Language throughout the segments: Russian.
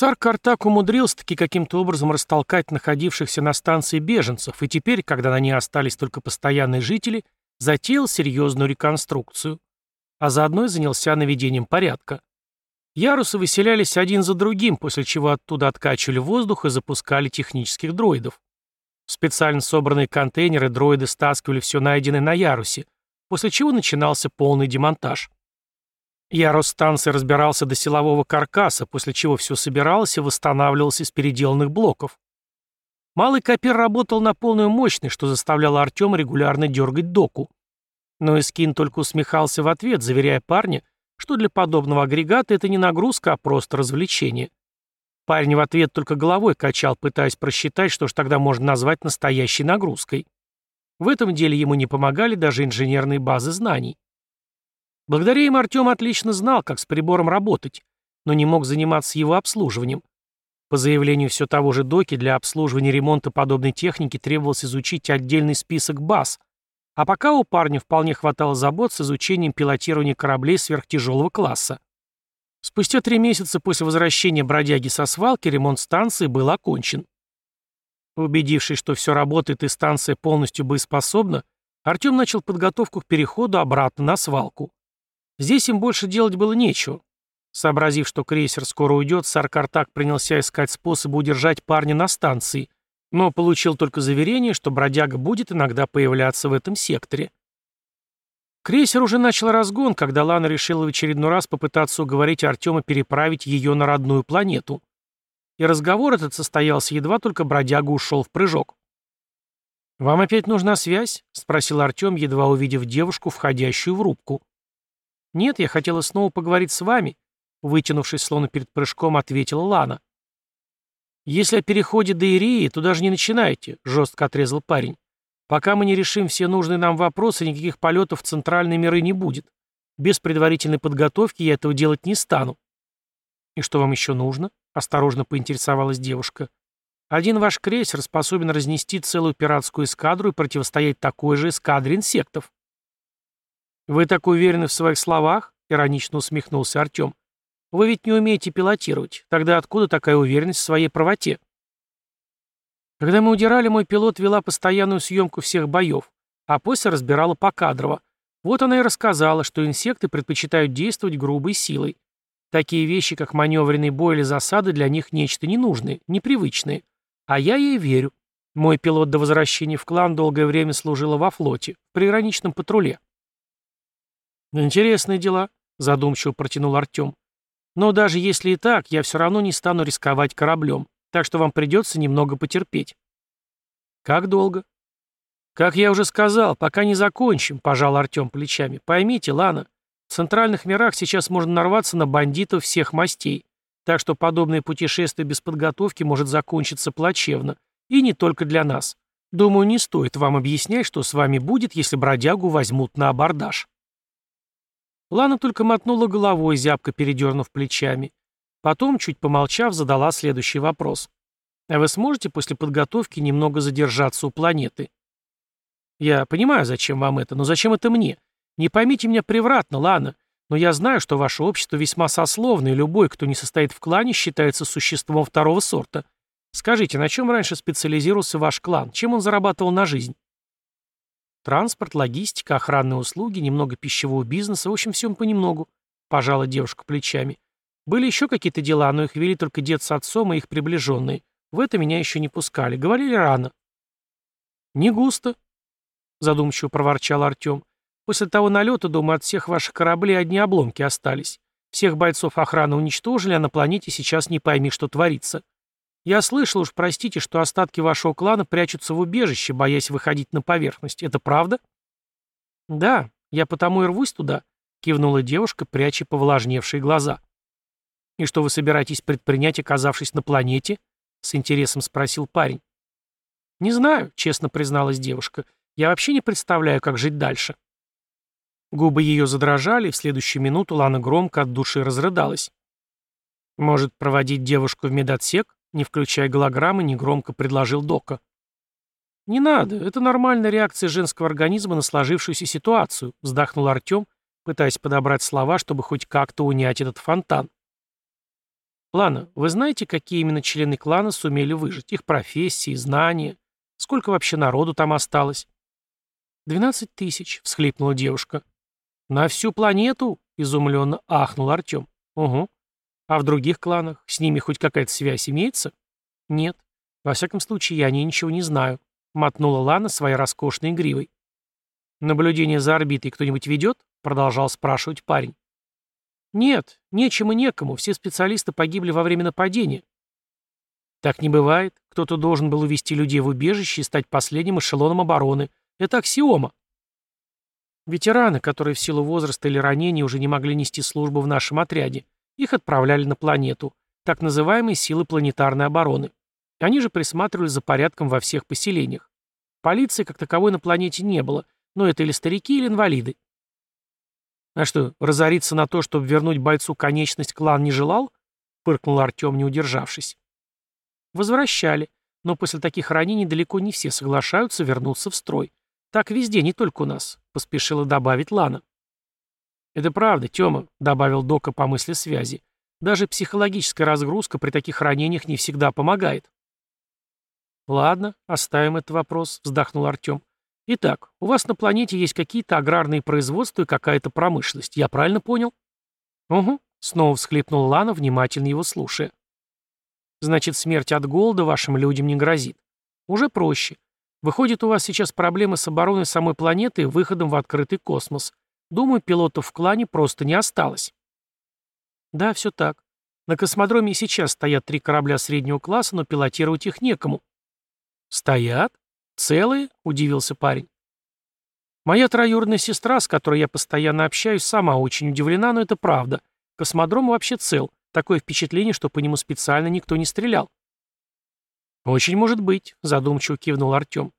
Сар Картак умудрился-таки каким-то образом растолкать находившихся на станции беженцев, и теперь, когда на ней остались только постоянные жители, затеял серьезную реконструкцию, а заодно и занялся наведением порядка. Ярусы выселялись один за другим, после чего оттуда откачивали воздух и запускали технических дроидов. В специально собранные контейнеры дроиды стаскивали все найденное на ярусе, после чего начинался полный демонтаж. Ярус станции разбирался до силового каркаса, после чего все собиралось и восстанавливалось из переделанных блоков. Малый копир работал на полную мощность, что заставляло Артема регулярно дергать доку. Но Искин только усмехался в ответ, заверяя парня, что для подобного агрегата это не нагрузка, а просто развлечение. Парень в ответ только головой качал, пытаясь просчитать, что ж тогда можно назвать настоящей нагрузкой. В этом деле ему не помогали даже инженерные базы знаний. Благодаря им Артем отлично знал, как с прибором работать, но не мог заниматься его обслуживанием. По заявлению все того же Доки, для обслуживания и ремонта подобной техники требовалось изучить отдельный список баз, а пока у парня вполне хватало забот с изучением пилотирования кораблей сверхтяжелого класса. Спустя три месяца после возвращения бродяги со свалки ремонт станции был окончен. Убедившись, что все работает и станция полностью боеспособна, Артем начал подготовку к переходу обратно на свалку. Здесь им больше делать было нечего. Сообразив, что крейсер скоро уйдет, Саркартак принялся искать способы удержать парня на станции, но получил только заверение, что бродяга будет иногда появляться в этом секторе. Крейсер уже начал разгон, когда Лана решила в очередной раз попытаться уговорить Артема переправить ее на родную планету. И разговор этот состоялся, едва только бродяга ушел в прыжок. «Вам опять нужна связь?» — спросил Артем, едва увидев девушку, входящую в рубку. «Нет, я хотела снова поговорить с вами», — вытянувшись словно перед прыжком, ответила Лана. «Если о переходе до Ирии, то даже не начинайте», — жестко отрезал парень. «Пока мы не решим все нужные нам вопросы, никаких полетов в центральные миры не будет. Без предварительной подготовки я этого делать не стану». «И что вам еще нужно?» — осторожно поинтересовалась девушка. «Один ваш крейсер способен разнести целую пиратскую эскадру и противостоять такой же эскадре инсектов». «Вы так уверены в своих словах?» — иронично усмехнулся Артем. «Вы ведь не умеете пилотировать. Тогда откуда такая уверенность в своей правоте?» Когда мы удирали, мой пилот вела постоянную съемку всех боев, а после разбирала покадрово. Вот она и рассказала, что инсекты предпочитают действовать грубой силой. Такие вещи, как маневренный бой или засады, для них нечто ненужное, непривычное. А я ей верю. Мой пилот до возвращения в клан долгое время служила во флоте, в приграничном патруле. «Интересные дела», — задумчиво протянул Артем. «Но даже если и так, я все равно не стану рисковать кораблем, так что вам придется немного потерпеть». «Как долго?» «Как я уже сказал, пока не закончим», — пожал Артем плечами. «Поймите, Лана, в центральных мирах сейчас можно нарваться на бандитов всех мастей, так что подобное путешествие без подготовки может закончиться плачевно, и не только для нас. Думаю, не стоит вам объяснять, что с вами будет, если бродягу возьмут на абордаж». Лана только мотнула головой, зябко передернув плечами. Потом, чуть помолчав, задала следующий вопрос. «А вы сможете после подготовки немного задержаться у планеты?» «Я понимаю, зачем вам это, но зачем это мне? Не поймите меня превратно, Лана, но я знаю, что ваше общество весьма сословное, и любой, кто не состоит в клане, считается существом второго сорта. Скажите, на чем раньше специализировался ваш клан? Чем он зарабатывал на жизнь?» Транспорт, логистика, охранные услуги, немного пищевого бизнеса, в общем, всем понемногу. Пожала девушка плечами. Были еще какие-то дела, но их вели только дед с отцом и их приближенные. В это меня еще не пускали. Говорили рано. Не густо, задумчиво проворчал Артем. После того налета, думаю, от всех ваших кораблей одни обломки остались. Всех бойцов охраны уничтожили, а на планете сейчас не пойми, что творится. Я слышал уж, простите, что остатки вашего клана прячутся в убежище, боясь выходить на поверхность. Это правда? Да, я потому и рвусь туда, кивнула девушка, пряча повлажневшие глаза. И что вы собираетесь предпринять, оказавшись на планете? С интересом спросил парень. Не знаю, честно призналась девушка. Я вообще не представляю, как жить дальше. Губы ее задрожали, и в следующую минуту Лана громко от души разрыдалась. Может, проводить девушку в медотсек? Не включая голограммы, негромко предложил Дока. «Не надо, это нормальная реакция женского организма на сложившуюся ситуацию», вздохнул Артем, пытаясь подобрать слова, чтобы хоть как-то унять этот фонтан. Лана, вы знаете, какие именно члены клана сумели выжить? Их профессии, знания? Сколько вообще народу там осталось? «Двенадцать тысяч», — всхлипнула девушка. «На всю планету?» — изумленно ахнул Артем. «Угу. А в других кланах? С ними хоть какая-то связь имеется?» «Нет. Во всяком случае, я о ней ничего не знаю», — мотнула Лана своей роскошной гривой. «Наблюдение за орбитой кто-нибудь ведет?» — продолжал спрашивать парень. «Нет, нечем и некому, все специалисты погибли во время нападения». «Так не бывает. Кто-то должен был увести людей в убежище и стать последним эшелоном обороны. Это аксиома». Ветераны, которые в силу возраста или ранений уже не могли нести службу в нашем отряде, их отправляли на планету, так называемые силы планетарной обороны. Они же присматривали за порядком во всех поселениях. Полиции как таковой на планете не было, но это или старики, или инвалиды. А что, разориться на то, чтобы вернуть бойцу конечность, клан не желал? Фыркнул Артем, не удержавшись. Возвращали, но после таких ранений далеко не все соглашаются вернуться в строй. Так везде, не только у нас, поспешила добавить Лана. Это правда, Тёма, добавил Дока по мысли связи. Даже психологическая разгрузка при таких ранениях не всегда помогает. Ладно, оставим этот вопрос, вздохнул Артем. Итак, у вас на планете есть какие-то аграрные производства и какая-то промышленность. Я правильно понял? Угу, снова всхлипнул Лана, внимательно его слушая. Значит, смерть от голода вашим людям не грозит. Уже проще. Выходит, у вас сейчас проблемы с обороной самой планеты и выходом в открытый космос. Думаю, пилотов в клане просто не осталось. Да, все так. На космодроме сейчас стоят три корабля среднего класса, но пилотировать их некому. Стоят? «Целые?» — удивился парень. «Моя троюродная сестра, с которой я постоянно общаюсь, сама очень удивлена, но это правда. Космодром вообще цел. Такое впечатление, что по нему специально никто не стрелял». «Очень может быть», — задумчиво кивнул Артем.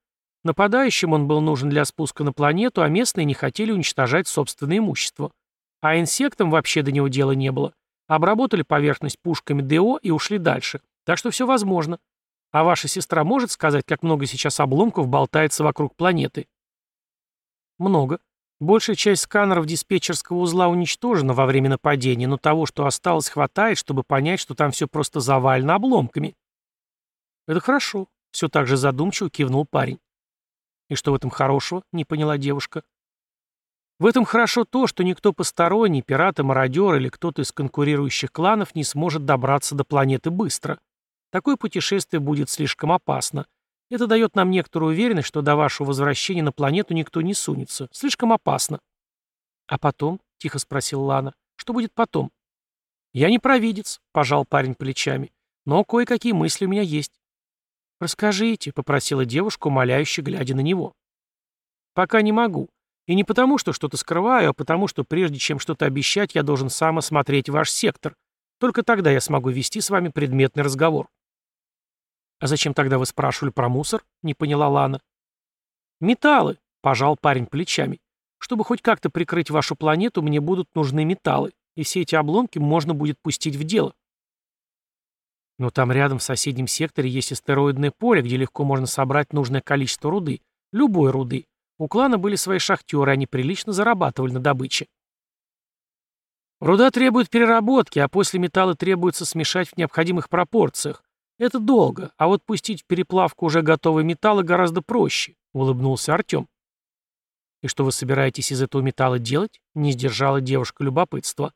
Нападающим он был нужен для спуска на планету, а местные не хотели уничтожать собственное имущество. А инсектам вообще до него дела не было. Обработали поверхность пушками ДО и ушли дальше. Так что все возможно. А ваша сестра может сказать, как много сейчас обломков болтается вокруг планеты? Много. Большая часть сканеров диспетчерского узла уничтожена во время нападения, но того, что осталось, хватает, чтобы понять, что там все просто завалено обломками. Это хорошо. Все так же задумчиво кивнул парень. И что в этом хорошего? Не поняла девушка. В этом хорошо то, что никто посторонний, пираты, мародер или кто-то из конкурирующих кланов не сможет добраться до планеты быстро. Такое путешествие будет слишком опасно. Это дает нам некоторую уверенность, что до вашего возвращения на планету никто не сунется. Слишком опасно. А потом? — тихо спросил Лана. Что будет потом? Я не провидец, — пожал парень плечами. Но кое-какие мысли у меня есть. «Расскажите», — попросила девушка, умоляюще глядя на него. «Пока не могу. И не потому, что что-то скрываю, а потому, что прежде чем что-то обещать, я должен сам осмотреть ваш сектор. Только тогда я смогу вести с вами предметный разговор». «А зачем тогда вы спрашивали про мусор?» — не поняла Лана. «Металлы», — пожал парень плечами. «Чтобы хоть как-то прикрыть вашу планету, мне будут нужны металлы, и все эти обломки можно будет пустить в дело». Но там рядом в соседнем секторе есть астероидное поле, где легко можно собрать нужное количество руды. Любой руды. У клана были свои шахтеры, они прилично зарабатывали на добыче. Руда требует переработки, а после металла требуется смешать в необходимых пропорциях. Это долго, а вот пустить в переплавку уже готовые металлы гораздо проще, улыбнулся Артем. И что вы собираетесь из этого металла делать? Не сдержала девушка любопытства.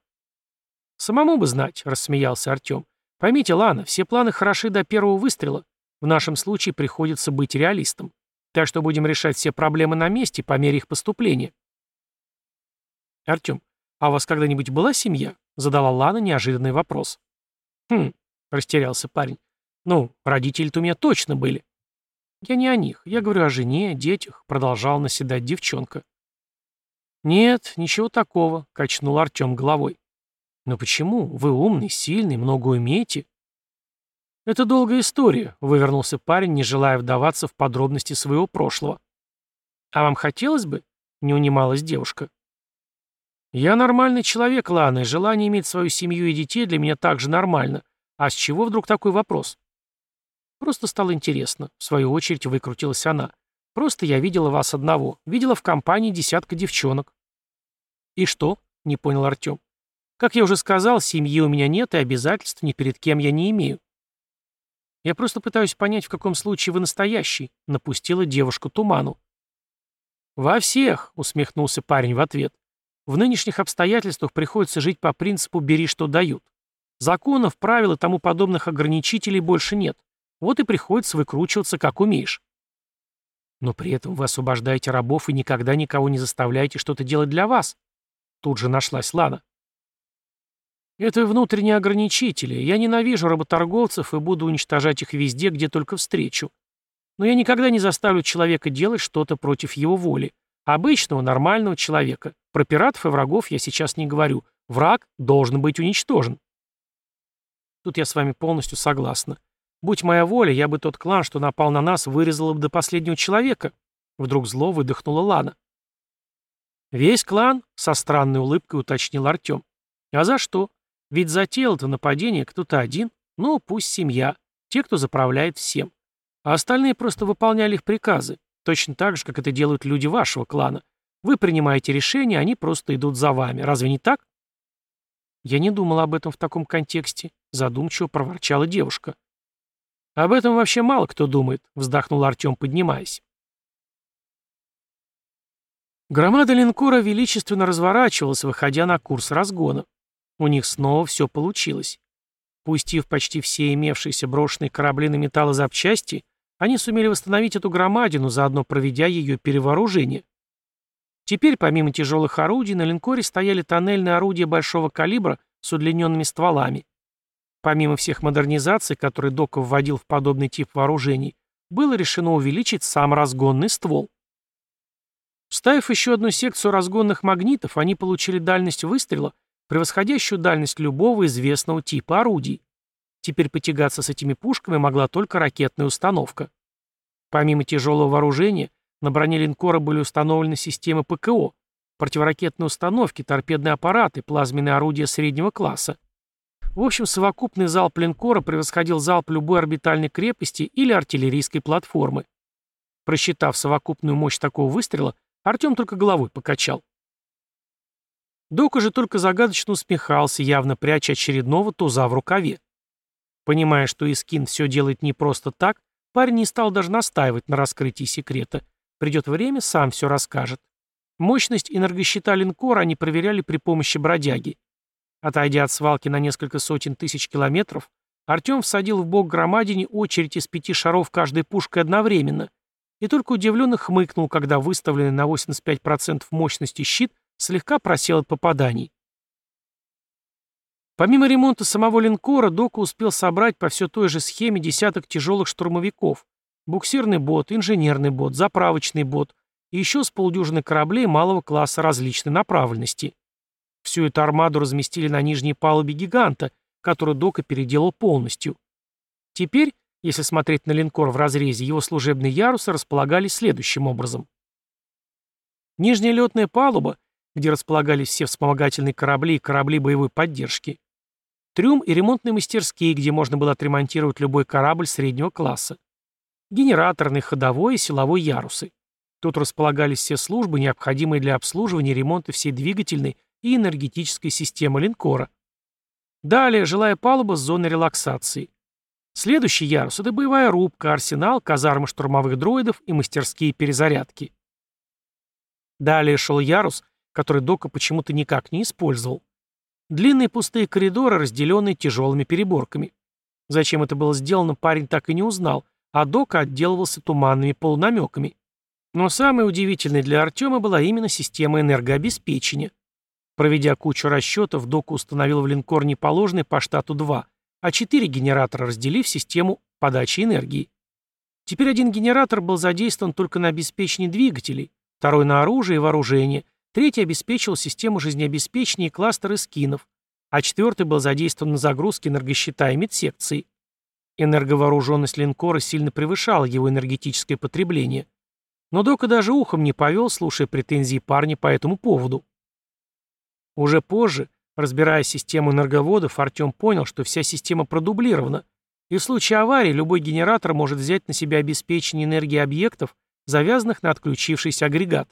Самому бы знать, рассмеялся Артем. Поймите, Лана, все планы хороши до первого выстрела. В нашем случае приходится быть реалистом. Так что будем решать все проблемы на месте по мере их поступления. Артем, а у вас когда-нибудь была семья? Задала Лана неожиданный вопрос. Хм, растерялся парень. Ну, родители-то у меня точно были. Я не о них, я говорю о жене, детях, продолжала наседать девчонка. Нет, ничего такого, качнул Артем головой. Но почему? Вы умный, сильный, много умеете. Это долгая история, вывернулся парень, не желая вдаваться в подробности своего прошлого. А вам хотелось бы? Не унималась девушка. Я нормальный человек, Лана, и желание иметь свою семью и детей для меня также нормально. А с чего вдруг такой вопрос? Просто стало интересно. В свою очередь выкрутилась она. Просто я видела вас одного. Видела в компании десятка девчонок. И что? Не понял Артем. Как я уже сказал, семьи у меня нет и обязательств ни перед кем я не имею. Я просто пытаюсь понять, в каком случае вы настоящий, напустила девушку туману. Во всех, усмехнулся парень в ответ. В нынешних обстоятельствах приходится жить по принципу «бери, что дают». Законов, правил и тому подобных ограничителей больше нет. Вот и приходится выкручиваться, как умеешь. Но при этом вы освобождаете рабов и никогда никого не заставляете что-то делать для вас. Тут же нашлась Лана. Это внутренние ограничители. Я ненавижу работорговцев и буду уничтожать их везде, где только встречу. Но я никогда не заставлю человека делать что-то против его воли. Обычного, нормального человека. Про пиратов и врагов я сейчас не говорю. Враг должен быть уничтожен. Тут я с вами полностью согласна. Будь моя воля, я бы тот клан, что напал на нас, вырезала бы до последнего человека. Вдруг зло выдохнула Лана. Весь клан? Со странной улыбкой уточнил Артем. А за что? Ведь затеял-то нападение кто-то один, ну, пусть семья, те, кто заправляет всем. А остальные просто выполняли их приказы, точно так же, как это делают люди вашего клана. Вы принимаете решения, они просто идут за вами. Разве не так? Я не думала об этом в таком контексте, задумчиво проворчала девушка. Об этом вообще мало кто думает, вздохнул Артем, поднимаясь. Громада линкора величественно разворачивалась, выходя на курс разгона. У них снова все получилось. Пустив почти все имевшиеся брошенные корабли на металлозапчасти, они сумели восстановить эту громадину, заодно проведя ее перевооружение. Теперь, помимо тяжелых орудий, на линкоре стояли тоннельные орудия большого калибра с удлиненными стволами. Помимо всех модернизаций, которые Доков вводил в подобный тип вооружений, было решено увеличить сам разгонный ствол. Вставив еще одну секцию разгонных магнитов, они получили дальность выстрела превосходящую дальность любого известного типа орудий. Теперь потягаться с этими пушками могла только ракетная установка. Помимо тяжелого вооружения, на броне линкора были установлены системы ПКО, противоракетные установки, торпедные аппараты, плазменные орудия среднего класса. В общем, совокупный залп линкора превосходил залп любой орбитальной крепости или артиллерийской платформы. Просчитав совокупную мощь такого выстрела, Артем только головой покачал. Дока же только загадочно усмехался, явно пряча очередного туза в рукаве. Понимая, что Искин все делает не просто так, парень не стал даже настаивать на раскрытии секрета. Придет время, сам все расскажет. Мощность энергощита линкора они проверяли при помощи бродяги. Отойдя от свалки на несколько сотен тысяч километров, Артем всадил в бок громадине очередь из пяти шаров каждой пушкой одновременно и только удивленно хмыкнул, когда выставленный на 85% мощности щит слегка просел от попаданий. Помимо ремонта самого линкора, Дока успел собрать по все той же схеме десяток тяжелых штурмовиков, буксирный бот, инженерный бот, заправочный бот и еще с полдюжины кораблей малого класса различной направленности. Всю эту армаду разместили на нижней палубе гиганта, который Дока переделал полностью. Теперь, если смотреть на линкор в разрезе, его служебные ярусы располагались следующим образом. Нижняя летная палуба где располагались все вспомогательные корабли и корабли боевой поддержки. Трюм и ремонтные мастерские, где можно было отремонтировать любой корабль среднего класса. Генераторный, ходовой и силовой ярусы. Тут располагались все службы, необходимые для обслуживания и ремонта всей двигательной и энергетической системы линкора. Далее жилая палуба с зоной релаксации. Следующий ярус – это боевая рубка, арсенал, казармы штурмовых дроидов и мастерские перезарядки. Далее шел ярус – который Дока почему-то никак не использовал. Длинные пустые коридоры, разделенные тяжелыми переборками. Зачем это было сделано, парень так и не узнал, а Дока отделывался туманными полунамеками. Но самое удивительное для Артема была именно система энергообеспечения. Проведя кучу расчетов, Дока установил в линкор не положенный по штату 2, а 4 генератора, разделив систему подачи энергии. Теперь один генератор был задействован только на обеспечении двигателей, второй на оружие и вооружение, Третий обеспечивал систему жизнеобеспечения и кластеры скинов, а четвертый был задействован на загрузке энергощита и медсекции. Энерговооруженность линкора сильно превышала его энергетическое потребление. Но Дока даже ухом не повел, слушая претензии парня по этому поводу. Уже позже, разбирая систему энерговодов, Артем понял, что вся система продублирована, и в случае аварии любой генератор может взять на себя обеспечение энергии объектов, завязанных на отключившийся агрегат.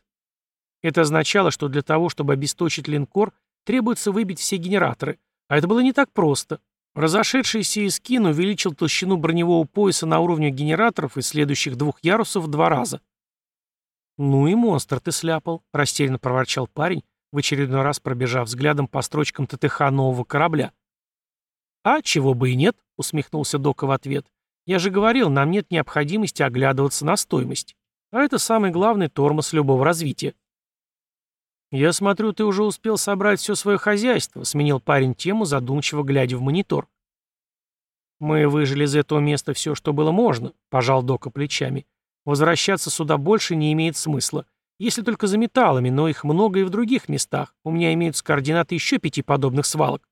Это означало, что для того, чтобы обесточить линкор, требуется выбить все генераторы. А это было не так просто. Разошедшийся Искин увеличил толщину броневого пояса на уровне генераторов и следующих двух ярусов в два раза. «Ну и монстр ты сляпал», — растерянно проворчал парень, в очередной раз пробежав взглядом по строчкам ТТХ нового корабля. «А чего бы и нет», — усмехнулся Дока в ответ. «Я же говорил, нам нет необходимости оглядываться на стоимость. А это самый главный тормоз любого развития». «Я смотрю, ты уже успел собрать все свое хозяйство», — сменил парень тему, задумчиво глядя в монитор. «Мы выжили из этого места все, что было можно», — пожал Дока плечами. «Возвращаться сюда больше не имеет смысла. Если только за металлами, но их много и в других местах. У меня имеются координаты еще пяти подобных свалок».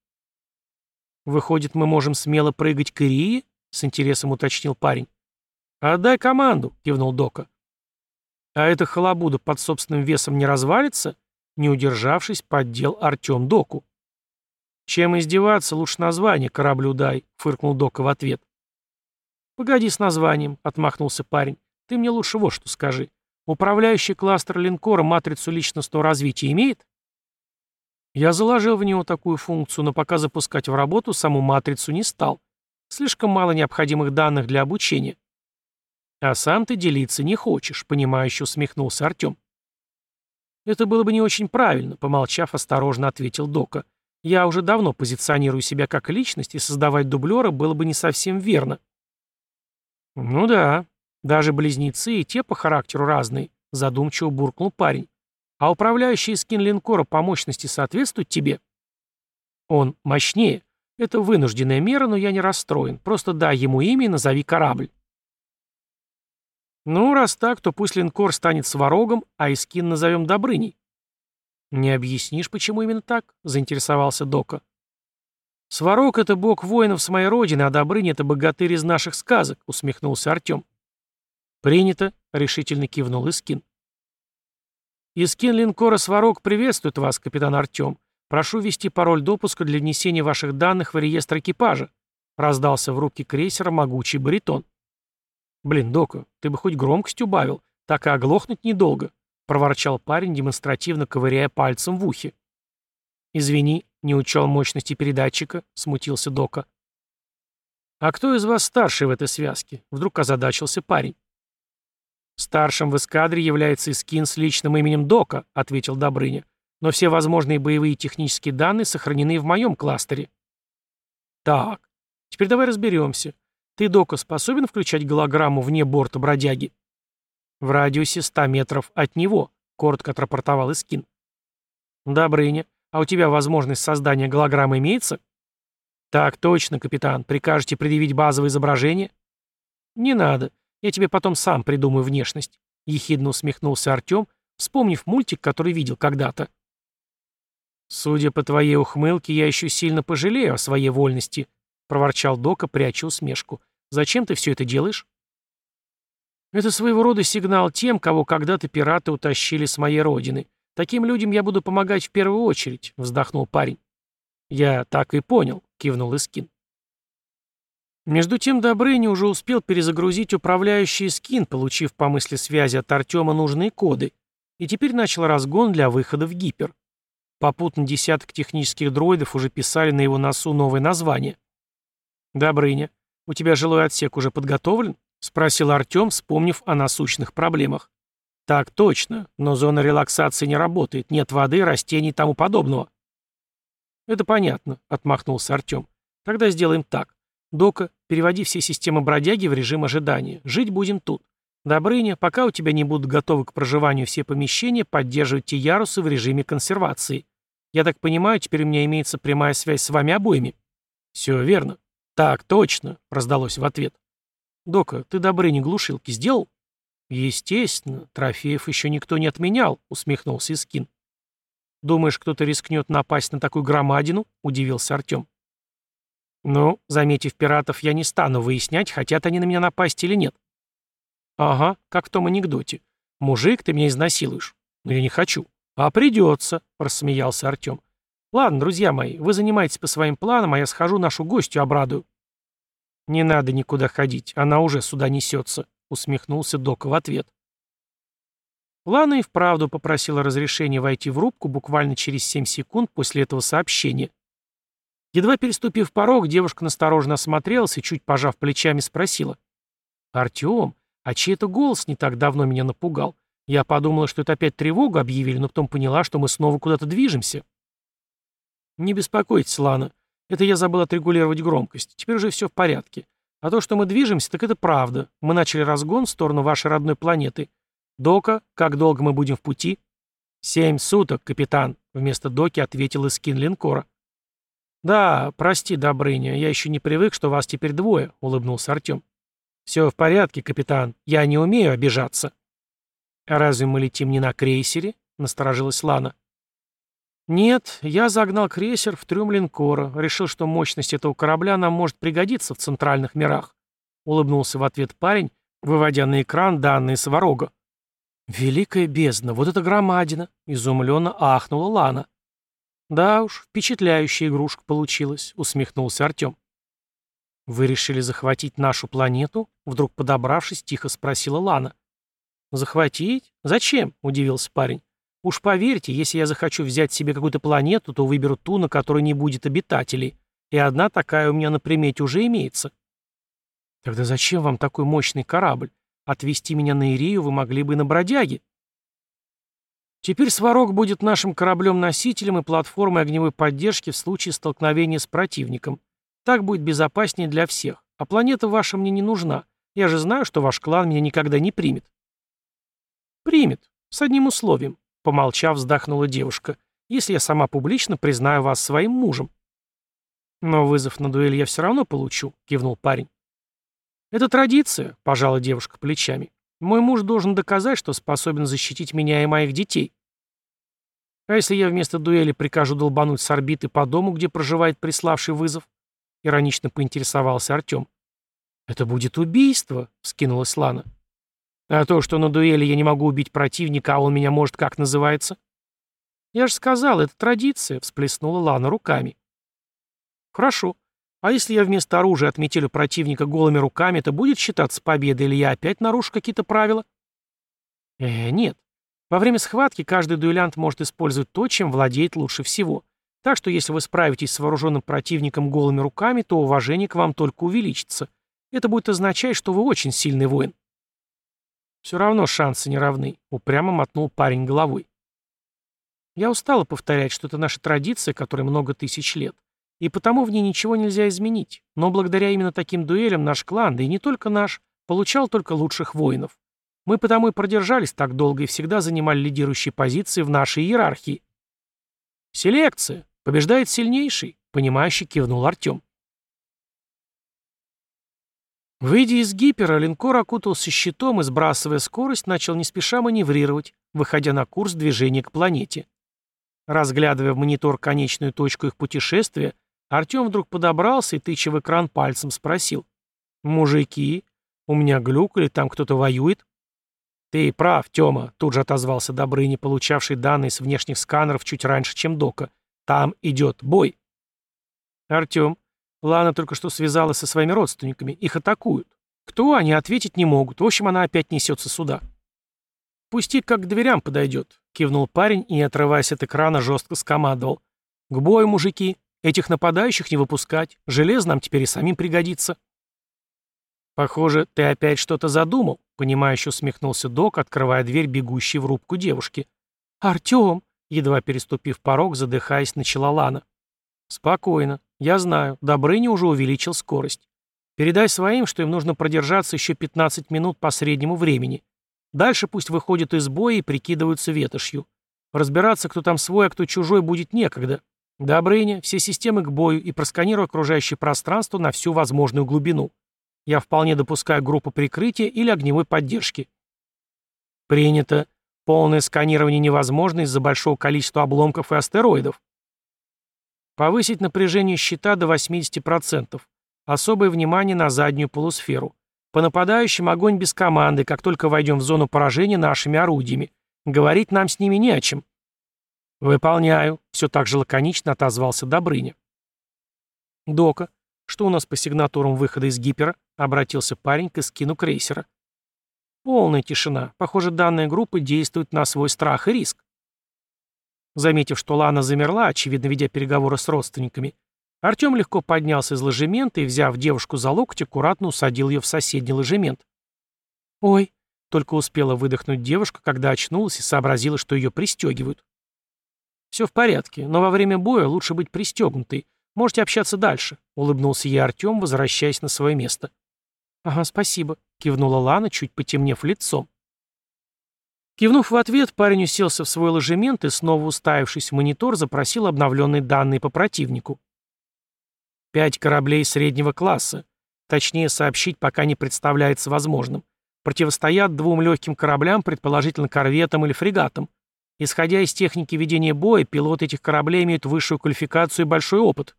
«Выходит, мы можем смело прыгать к Ирии?» — с интересом уточнил парень. «Отдай команду», — кивнул Дока. «А эта халабуда под собственным весом не развалится?» Не удержавшись, поддел Артем Доку. «Чем издеваться, лучше название кораблю дай», — фыркнул Дока в ответ. «Погоди с названием», — отмахнулся парень. «Ты мне лучше вот что скажи. Управляющий кластер линкора матрицу личностного развития имеет?» Я заложил в него такую функцию, но пока запускать в работу саму матрицу не стал. Слишком мало необходимых данных для обучения. «А сам ты делиться не хочешь», — понимающе усмехнулся Артем. «Это было бы не очень правильно», — помолчав, осторожно ответил Дока. «Я уже давно позиционирую себя как личность, и создавать дублера было бы не совсем верно». «Ну да, даже близнецы и те по характеру разные», — задумчиво буркнул парень. «А управляющий скин линкора по мощности соответствует тебе?» «Он мощнее. Это вынужденная мера, но я не расстроен. Просто дай ему имя и назови корабль». Ну, раз так, то пусть линкор станет сварогом, а Искин назовем Добрыней. Не объяснишь, почему именно так? Заинтересовался Дока. Сварог — это бог воинов с моей родины, а Добрыня — это богатырь из наших сказок, усмехнулся Артем. Принято, решительно кивнул Искин. Искин линкора Сварог приветствует вас, капитан Артем. Прошу ввести пароль допуска для внесения ваших данных в реестр экипажа. Раздался в руки крейсера могучий баритон. «Блин, Дока, ты бы хоть громкость убавил, так и оглохнуть недолго», — проворчал парень, демонстративно ковыряя пальцем в ухе. «Извини, не учел мощности передатчика», — смутился Дока. «А кто из вас старший в этой связке?» — вдруг озадачился парень. «Старшим в эскадре является Искин с личным именем Дока», — ответил Добрыня. «Но все возможные боевые технические данные сохранены в моем кластере». «Так, теперь давай разберемся. Ты, Дока, способен включать голограмму вне борта бродяги? В радиусе 100 метров от него, коротко отрапортовал Искин. Добрыня, а у тебя возможность создания голограммы имеется? Так точно, капитан. Прикажете предъявить базовое изображение? Не надо. Я тебе потом сам придумаю внешность. Ехидно усмехнулся Артем, вспомнив мультик, который видел когда-то. «Судя по твоей ухмылке, я еще сильно пожалею о своей вольности», проворчал Дока, пряча усмешку. «Зачем ты все это делаешь?» «Это своего рода сигнал тем, кого когда-то пираты утащили с моей родины. Таким людям я буду помогать в первую очередь», — вздохнул парень. «Я так и понял», — кивнул Искин. Между тем Добрыня уже успел перезагрузить управляющий скин, получив по мысли связи от Артема нужные коды, и теперь начал разгон для выхода в гипер. Попутно десяток технических дроидов уже писали на его носу новое название. «Добрыня, у тебя жилой отсек уже подготовлен?» — спросил Артем, вспомнив о насущных проблемах. «Так точно, но зона релаксации не работает, нет воды, растений и тому подобного». «Это понятно», — отмахнулся Артем. «Тогда сделаем так. Дока, переводи все системы бродяги в режим ожидания. Жить будем тут. Добрыня, пока у тебя не будут готовы к проживанию все помещения, поддерживайте ярусы в режиме консервации. Я так понимаю, теперь у меня имеется прямая связь с вами обоими». «Все верно. «Так, точно», — раздалось в ответ. «Дока, ты Добрыне глушилки сделал?» «Естественно, трофеев еще никто не отменял», — усмехнулся Искин. «Думаешь, кто-то рискнет напасть на такую громадину?» — удивился Артем. «Ну, заметив пиратов, я не стану выяснять, хотят они на меня напасть или нет». «Ага, как в том анекдоте. Мужик, ты меня изнасилуешь». «Но я не хочу». «А придется», — рассмеялся Артем. Ладно, друзья мои, вы занимаетесь по своим планам, а я схожу нашу гостью обрадую. Не надо никуда ходить, она уже сюда несется, усмехнулся Дока в ответ. Лана и вправду попросила разрешения войти в рубку буквально через 7 секунд после этого сообщения. Едва переступив порог, девушка настороженно осмотрелась и, чуть пожав плечами, спросила. «Артем, а чей это голос не так давно меня напугал? Я подумала, что это опять тревогу объявили, но потом поняла, что мы снова куда-то движемся». «Не беспокойтесь, Лана. Это я забыл отрегулировать громкость. Теперь уже все в порядке. А то, что мы движемся, так это правда. Мы начали разгон в сторону вашей родной планеты. Дока, как долго мы будем в пути?» «Семь суток, капитан», — вместо Доки ответил Искин линкора. «Да, прости, Добрыня, я еще не привык, что вас теперь двое», — улыбнулся Артем. «Все в порядке, капитан. Я не умею обижаться». «А разве мы летим не на крейсере?» — насторожилась Лана. «Нет, я загнал крейсер в трюм линкора. Решил, что мощность этого корабля нам может пригодиться в центральных мирах», — улыбнулся в ответ парень, выводя на экран данные Сварога. «Великая бездна, вот это громадина!» — изумленно ахнула Лана. «Да уж, впечатляющая игрушка получилась», — усмехнулся Артем. «Вы решили захватить нашу планету?» — вдруг подобравшись, тихо спросила Лана. «Захватить? Зачем?» — удивился парень. «Уж поверьте, если я захочу взять себе какую-то планету, то выберу ту, на которой не будет обитателей. И одна такая у меня на примете уже имеется». «Тогда зачем вам такой мощный корабль? Отвезти меня на Ирию вы могли бы на бродяге». Теперь Сварог будет нашим кораблем-носителем и платформой огневой поддержки в случае столкновения с противником. Так будет безопаснее для всех. А планета ваша мне не нужна. Я же знаю, что ваш клан меня никогда не примет. Примет. С одним условием. Помолчав, вздохнула девушка. Если я сама публично признаю вас своим мужем. Но вызов на дуэль я все равно получу, кивнул парень. Это традиция, пожала девушка плечами. Мой муж должен доказать, что способен защитить меня и моих детей. А если я вместо дуэли прикажу долбануть с орбиты по дому, где проживает приславший вызов? Иронично поинтересовался Артем. Это будет убийство, вскинулась Лана. А то, что на дуэли я не могу убить противника, а он меня может как называется? Я же сказал, это традиция, всплеснула Лана руками. Хорошо. А если я вместо оружия отметелю противника голыми руками, это будет считаться победой, или я опять нарушу какие-то правила? Э, нет. Во время схватки каждый дуэлянт может использовать то, чем владеет лучше всего. Так что если вы справитесь с вооруженным противником голыми руками, то уважение к вам только увеличится. Это будет означать, что вы очень сильный воин. Все равно шансы не равны, упрямо мотнул парень головой. Я устала повторять, что это наша традиция, которой много тысяч лет. И потому в ней ничего нельзя изменить. Но благодаря именно таким дуэлям наш клан, да и не только наш, получал только лучших воинов. Мы потому и продержались так долго и всегда занимали лидирующие позиции в нашей иерархии. «Селекция. Побеждает сильнейший», — понимающий кивнул Артем. Выйдя из гипера, линкор окутался щитом и, сбрасывая скорость, начал не спеша маневрировать, выходя на курс движения к планете. Разглядывая в монитор конечную точку их путешествия, Артем вдруг подобрался и, тыча в экран пальцем, спросил. «Мужики, у меня глюк или там кто-то воюет?» «Ты прав, Тёма», — тут же отозвался Добрыня, получавший данные с внешних сканеров чуть раньше, чем Дока. «Там идет бой». «Артём, Лана только что связалась со своими родственниками. Их атакуют. Кто, они ответить не могут. В общем, она опять несется сюда». «Пусти, как к дверям подойдет», — кивнул парень и, не отрываясь от экрана, жестко скомандовал. «К бою, мужики!» Этих нападающих не выпускать. Железо нам теперь и самим пригодится. Похоже, ты опять что-то задумал, понимающе усмехнулся док, открывая дверь бегущей в рубку девушки. Артем, едва переступив порог, задыхаясь, начала Лана. Спокойно. Я знаю, Добрыня уже увеличил скорость. Передай своим, что им нужно продержаться еще 15 минут по среднему времени. Дальше пусть выходят из боя и прикидываются ветошью. Разбираться, кто там свой, а кто чужой, будет некогда. «Добрыня, все системы к бою и просканирую окружающее пространство на всю возможную глубину. Я вполне допускаю группу прикрытия или огневой поддержки». «Принято. Полное сканирование невозможно из-за большого количества обломков и астероидов». Повысить напряжение щита до 80%. Особое внимание на заднюю полусферу. По нападающим огонь без команды, как только войдем в зону поражения нашими орудиями. Говорить нам с ними не о чем. «Выполняю», — все так же лаконично отозвался Добрыня. «Дока, что у нас по сигнатурам выхода из гипера?» — обратился парень к эскину крейсера. Полная тишина. Похоже, данная группа действует на свой страх и риск. Заметив, что Лана замерла, очевидно, ведя переговоры с родственниками, Артем легко поднялся из ложемента и, взяв девушку за локоть, аккуратно усадил ее в соседний ложемент. «Ой», — только успела выдохнуть девушка, когда очнулась и сообразила, что ее пристегивают. «Все в порядке, но во время боя лучше быть пристегнутой. Можете общаться дальше», — улыбнулся я Артем, возвращаясь на свое место. «Ага, спасибо», — кивнула Лана, чуть потемнев лицом. Кивнув в ответ, парень уселся в свой ложемент и, снова уставившись в монитор, запросил обновленные данные по противнику. Пять кораблей среднего класса. Точнее, сообщить пока не представляется возможным. Противостоят двум легким кораблям, предположительно корветам или фрегатам. Исходя из техники ведения боя, пилоты этих кораблей имеют высшую квалификацию и большой опыт.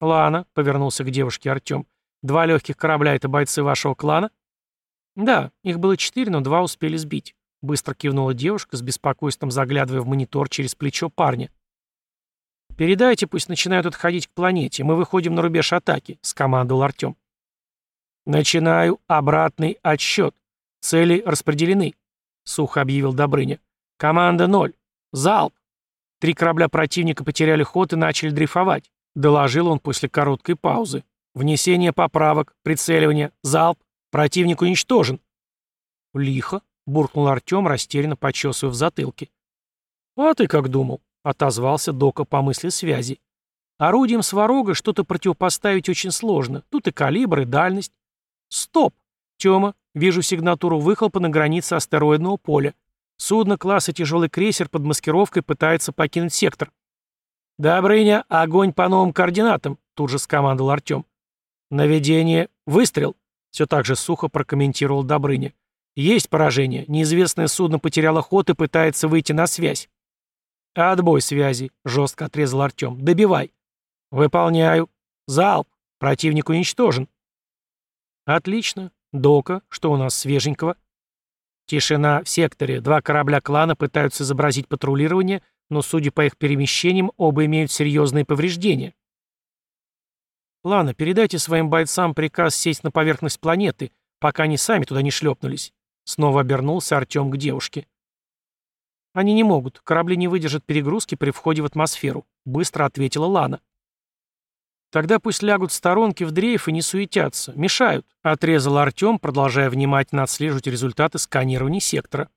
«Лана», — повернулся к девушке Артем, — «два легких корабля — это бойцы вашего клана?» «Да, их было четыре, но два успели сбить», — быстро кивнула девушка, с беспокойством заглядывая в монитор через плечо парня. «Передайте, пусть начинают отходить к планете. Мы выходим на рубеж атаки», — скомандовал Артем. «Начинаю обратный отсчет. Цели распределены», — сухо объявил Добрыня. «Команда ноль. Залп. Три корабля противника потеряли ход и начали дрейфовать», — доложил он после короткой паузы. «Внесение поправок, прицеливание, залп. Противник уничтожен». «Лихо», — буркнул Артем, растерянно почесывая в затылке. «А ты как думал?» — отозвался Дока по мысли связи. «Орудием сварога что-то противопоставить очень сложно. Тут и калибр, и дальность». «Стоп! Тёма, вижу сигнатуру выхлопа на границе астероидного поля. Судно класса тяжелый крейсер под маскировкой пытается покинуть сектор». «Добрыня, огонь по новым координатам», — тут же скомандовал Артем. «Наведение. Выстрел», — все так же сухо прокомментировал Добрыня. «Есть поражение. Неизвестное судно потеряло ход и пытается выйти на связь». «Отбой связи», — жестко отрезал Артем. «Добивай». «Выполняю». «Залп. Противник уничтожен». «Отлично. Дока, что у нас свеженького?» Тишина в секторе. Два корабля клана пытаются изобразить патрулирование, но, судя по их перемещениям, оба имеют серьезные повреждения. Ладно, передайте своим бойцам приказ сесть на поверхность планеты, пока они сами туда не шлепнулись. Снова обернулся Артем к девушке. «Они не могут. Корабли не выдержат перегрузки при входе в атмосферу», — быстро ответила Лана. «Тогда пусть лягут в сторонки в дрейф и не суетятся. Мешают», — отрезал Артем, продолжая внимательно отслеживать результаты сканирования сектора.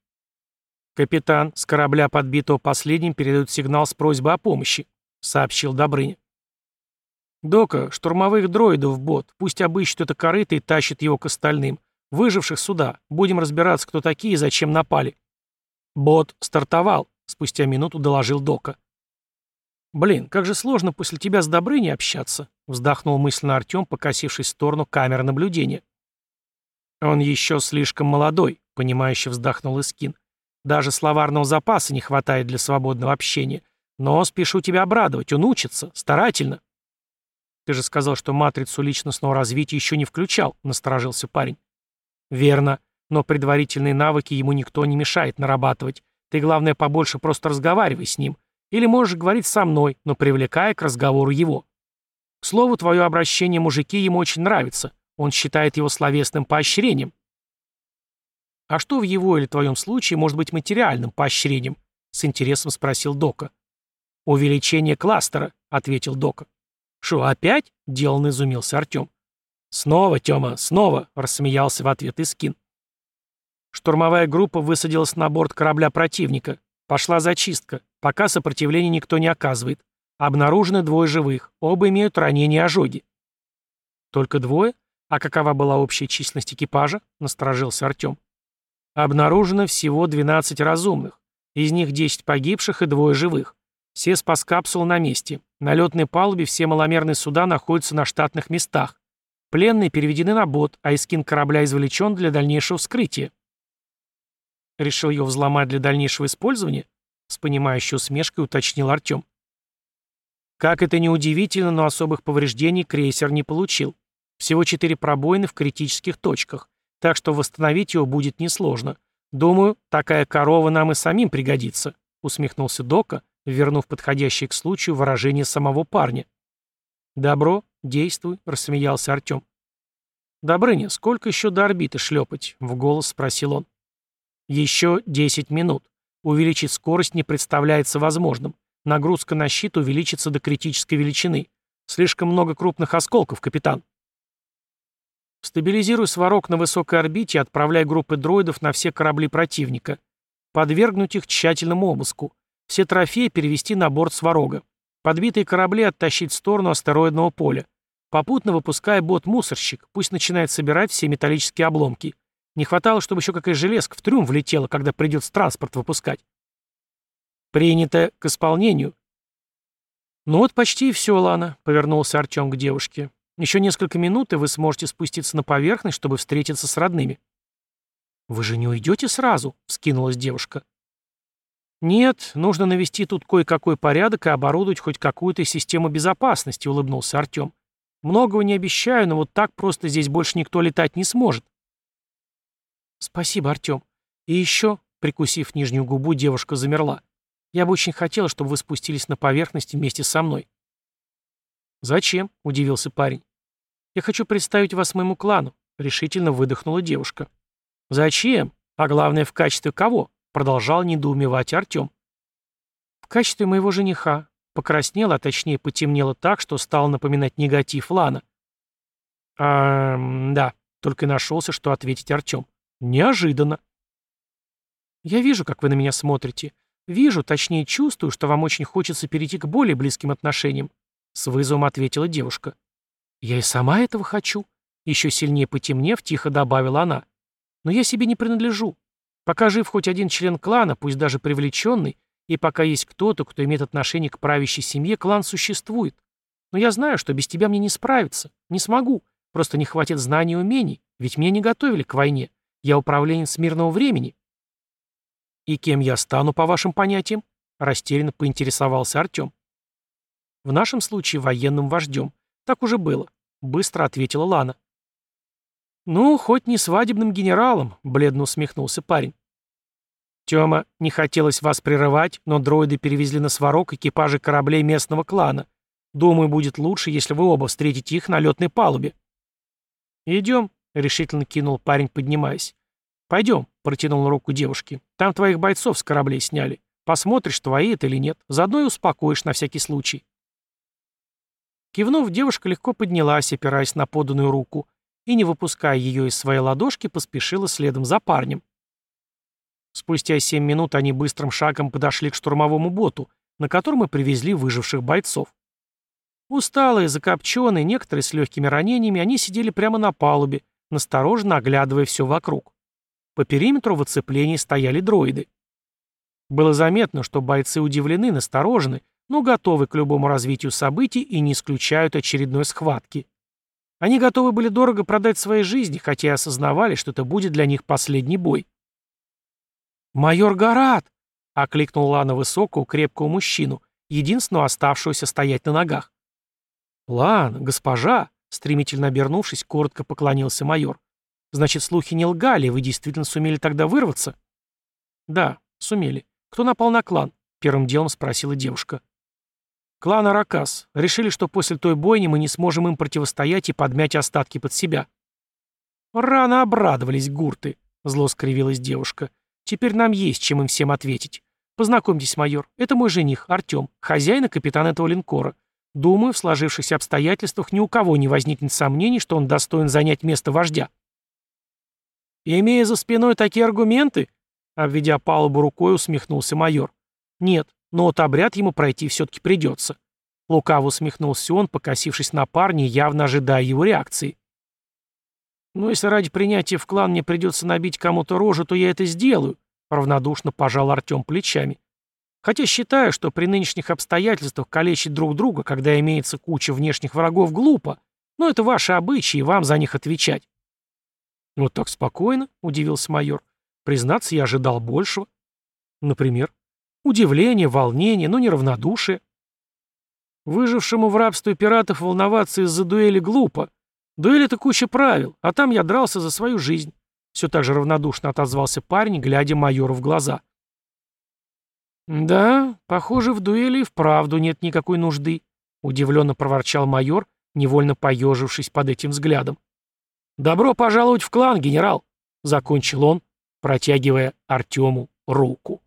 «Капитан, с корабля, подбитого последним, передают сигнал с просьбой о помощи», — сообщил Добрыня. «Дока, штурмовых дроидов бот. Пусть обыщут это корыто и тащат его к остальным. Выживших сюда. Будем разбираться, кто такие и зачем напали». «Бот стартовал», — спустя минуту доложил Дока. «Блин, как же сложно после тебя с Добрыней общаться», — вздохнул мысленно Артем, покосившись в сторону камеры наблюдения. «Он еще слишком молодой», — понимающе вздохнул Искин. «Даже словарного запаса не хватает для свободного общения. Но спешу тебя обрадовать, он учится, старательно». «Ты же сказал, что матрицу личностного развития еще не включал», — насторожился парень. «Верно. Но предварительные навыки ему никто не мешает нарабатывать. Ты, главное, побольше просто разговаривай с ним. Или можешь говорить со мной, но привлекая к разговору его. К слову, твое обращение мужики ему очень нравится. Он считает его словесным поощрением. А что в его или твоем случае может быть материальным поощрением? С интересом спросил Дока. «Увеличение кластера», — ответил Дока. «Шо, опять?» — деланно изумился Артем. «Снова, Тёма, снова!» — рассмеялся в ответ Искин. Штурмовая группа высадилась на борт корабля противника. Пошла зачистка. Пока сопротивления никто не оказывает. Обнаружены двое живых. Оба имеют ранения и ожоги. Только двое? А какова была общая численность экипажа? Насторожился Артем. Обнаружено всего 12 разумных. Из них 10 погибших и двое живых. Все спас-капсулы на месте. На летной палубе все маломерные суда находятся на штатных местах. Пленные переведены на бот, а искин корабля извлечен для дальнейшего вскрытия. Решил ее взломать для дальнейшего использования? С понимающей усмешкой уточнил Артем. Как это ни удивительно, но особых повреждений крейсер не получил. Всего четыре пробоины в критических точках, так что восстановить его будет несложно. Думаю, такая корова нам и самим пригодится, усмехнулся Дока, вернув подходящее к случаю выражение самого парня. «Добро, действуй», — рассмеялся Артем. «Добрыня, сколько еще до орбиты шлепать?» — в голос спросил он. «Еще 10 минут. Увеличить скорость не представляется возможным. Нагрузка на щит увеличится до критической величины. Слишком много крупных осколков, капитан». Стабилизируй сварок на высокой орбите и отправляй группы дроидов на все корабли противника. Подвергнуть их тщательному обыску. Все трофеи перевести на борт сварога. Подбитые корабли оттащить в сторону астероидного поля. Попутно выпуская бот-мусорщик, пусть начинает собирать все металлические обломки. Не хватало, чтобы еще какая железка в трюм влетела, когда придется транспорт выпускать. Принято к исполнению. Ну вот почти и все, Лана, повернулся Артем к девушке. Еще несколько минут, и вы сможете спуститься на поверхность, чтобы встретиться с родными. «Вы же не уйдете сразу?» — вскинулась девушка. «Нет, нужно навести тут кое-какой порядок и оборудовать хоть какую-то систему безопасности», — улыбнулся Артем. «Многого не обещаю, но вот так просто здесь больше никто летать не сможет». «Спасибо, Артем. И еще», — прикусив нижнюю губу, девушка замерла. «Я бы очень хотела, чтобы вы спустились на поверхность вместе со мной». «Зачем?» — удивился парень. «Я хочу представить вас моему клану», — решительно выдохнула девушка. «Зачем? А главное, в качестве кого?» — продолжал недоумевать Артем. «В качестве моего жениха», — покраснела, а точнее потемнело так, что стало напоминать негатив Лана. «А, да», — только и нашелся, что ответить Артем. «Неожиданно». «Я вижу, как вы на меня смотрите. Вижу, точнее чувствую, что вам очень хочется перейти к более близким отношениям», — с вызовом ответила девушка. «Я и сама этого хочу», — еще сильнее потемнев, тихо добавила она. «Но я себе не принадлежу. Пока жив хоть один член клана, пусть даже привлеченный, и пока есть кто-то, кто имеет отношение к правящей семье, клан существует. Но я знаю, что без тебя мне не справиться. Не смогу. Просто не хватит знаний и умений, ведь меня не готовили к войне. Я управленец мирного времени». «И кем я стану, по вашим понятиям?» — растерянно поинтересовался Артем. «В нашем случае военным вождем. Так уже было», — быстро ответила Лана. «Ну, хоть не свадебным генералом», — бледно усмехнулся парень. «Тёма, не хотелось вас прерывать, но дроиды перевезли на сварок экипажи кораблей местного клана. Думаю, будет лучше, если вы оба встретите их на лётной палубе». «Идем», — решительно кинул парень, поднимаясь. «Пойдем», — протянул руку девушке. «Там твоих бойцов с кораблей сняли. Посмотришь, твои это или нет. Заодно и успокоишь на всякий случай». Кивнув, девушка легко поднялась, опираясь на поданную руку, и, не выпуская ее из своей ладошки, поспешила следом за парнем. Спустя семь минут они быстрым шагом подошли к штурмовому боту, на котором мы привезли выживших бойцов. Усталые, закопченные, некоторые с легкими ранениями, они сидели прямо на палубе, настороженно оглядывая все вокруг. По периметру в оцеплении стояли дроиды. Было заметно, что бойцы удивлены, насторожены, но готовы к любому развитию событий и не исключают очередной схватки. Они готовы были дорого продать свои жизни, хотя и осознавали, что это будет для них последний бой. «Майор Гарат!» — окликнул Лана высокого, крепкого мужчину, единственного оставшегося стоять на ногах. «Лан, госпожа!» — стремительно обернувшись, коротко поклонился майор. «Значит, слухи не лгали, вы действительно сумели тогда вырваться?» «Да, сумели. Кто напал на клан?» — первым делом спросила девушка. Клан Аракас. Решили, что после той бойни мы не сможем им противостоять и подмять остатки под себя. Рано обрадовались гурты, зло скривилась девушка. Теперь нам есть чем им всем ответить. Познакомьтесь, майор, это мой жених, Артем, хозяин и капитан этого линкора. Думаю, в сложившихся обстоятельствах ни у кого не возникнет сомнений, что он достоин занять место вождя. имея за спиной такие аргументы, обведя палубу рукой, усмехнулся майор. Нет, но вот обряд ему пройти все-таки придется. Лукаво усмехнулся он, покосившись на парня, явно ожидая его реакции. «Ну, если ради принятия в клан мне придется набить кому-то рожу, то я это сделаю», — равнодушно пожал Артем плечами. «Хотя считаю, что при нынешних обстоятельствах калечить друг друга, когда имеется куча внешних врагов, глупо, но это ваши обычаи, и вам за них отвечать». «Вот так спокойно», — удивился майор. «Признаться, я ожидал большего». «Например?» Удивление, волнение, но не равнодушие. Выжившему в рабстве пиратов волноваться из-за дуэли глупо. Дуэль — это куча правил, а там я дрался за свою жизнь. Все так же равнодушно отозвался парень, глядя майору в глаза. «Да, похоже, в дуэли и вправду нет никакой нужды», — удивленно проворчал майор, невольно поежившись под этим взглядом. «Добро пожаловать в клан, генерал!» — закончил он, протягивая Артему руку.